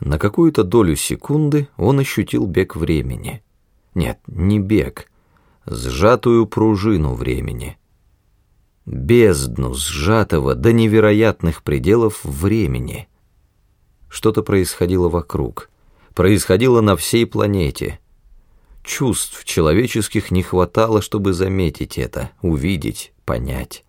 На какую-то долю секунды он ощутил бег времени. Нет, не бег, сжатую пружину времени. Бездну сжатого до невероятных пределов времени. Что-то происходило вокруг, происходило на всей планете. Чувств человеческих не хватало, чтобы заметить это, увидеть, понять.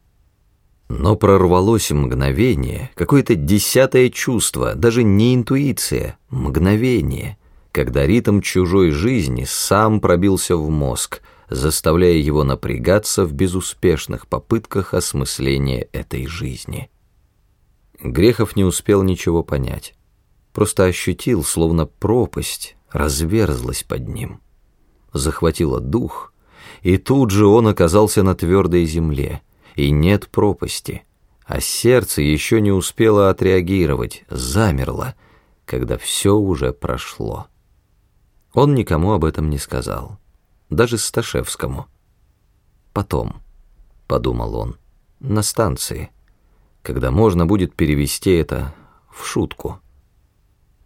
Но прорвалось мгновение, какое-то десятое чувство, даже не интуиция, мгновение, когда ритм чужой жизни сам пробился в мозг, заставляя его напрягаться в безуспешных попытках осмысления этой жизни. Грехов не успел ничего понять, просто ощутил, словно пропасть разверзлась под ним, захватила дух, и тут же он оказался на твердой земле — и нет пропасти, а сердце еще не успело отреагировать, замерло, когда все уже прошло. Он никому об этом не сказал, даже Сташевскому. «Потом», — подумал он, — «на станции, когда можно будет перевести это в шутку».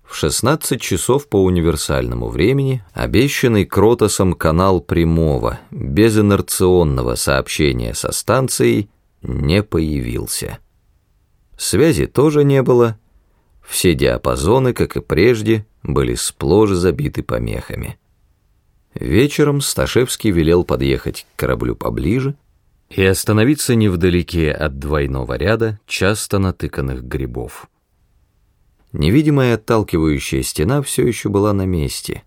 В 16 часов по универсальному времени обещанный Кротосом канал прямого, безинерционного сообщения со станцией не появился. Связи тоже не было, все диапазоны, как и прежде, были сплошь забиты помехами. Вечером Сташевский велел подъехать к кораблю поближе и остановиться невдалеке от двойного ряда часто натыканных грибов. Невидимая отталкивающая стена все еще была на месте.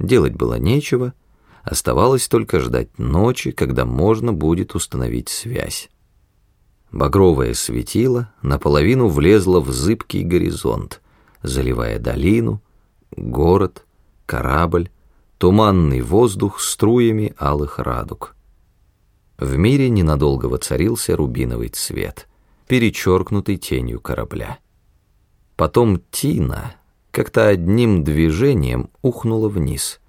Делать было нечего, оставалось только ждать ночи, когда можно будет установить связь. Багровое светило наполовину влезло в зыбкий горизонт, заливая долину, город, корабль, туманный воздух струями алых радуг. В мире ненадолго воцарился рубиновый цвет, перечеркнутый тенью корабля. Потом Тина как-то одним движением ухнула вниз,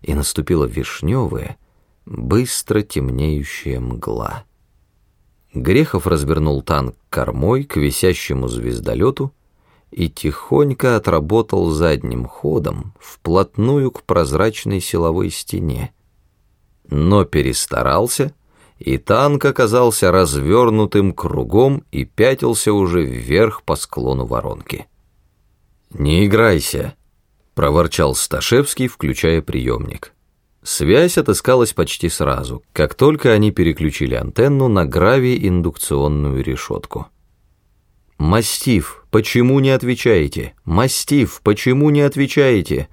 и наступила вишневая, быстро темнеющая мгла. Грехов развернул танк кормой к висящему звездолету и тихонько отработал задним ходом вплотную к прозрачной силовой стене. Но перестарался, и танк оказался развернутым кругом и пятился уже вверх по склону воронки. «Не играйся», — проворчал Сташевский, включая приемник. Связь отыскалась почти сразу, как только они переключили антенну на грави-индукционную решетку. «Мастиф, почему не отвечаете? Мастиф, почему не отвечаете?»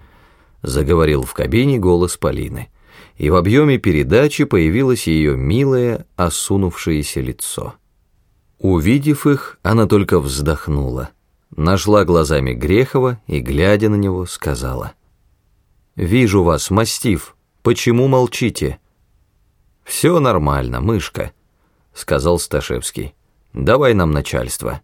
заговорил в кабине голос Полины, и в объеме передачи появилось ее милое, осунувшееся лицо. Увидев их, она только вздохнула нашла глазами Грехова и, глядя на него, сказала. «Вижу вас, мастиф, почему молчите?» «Все нормально, мышка», — сказал Сташевский. «Давай нам начальство».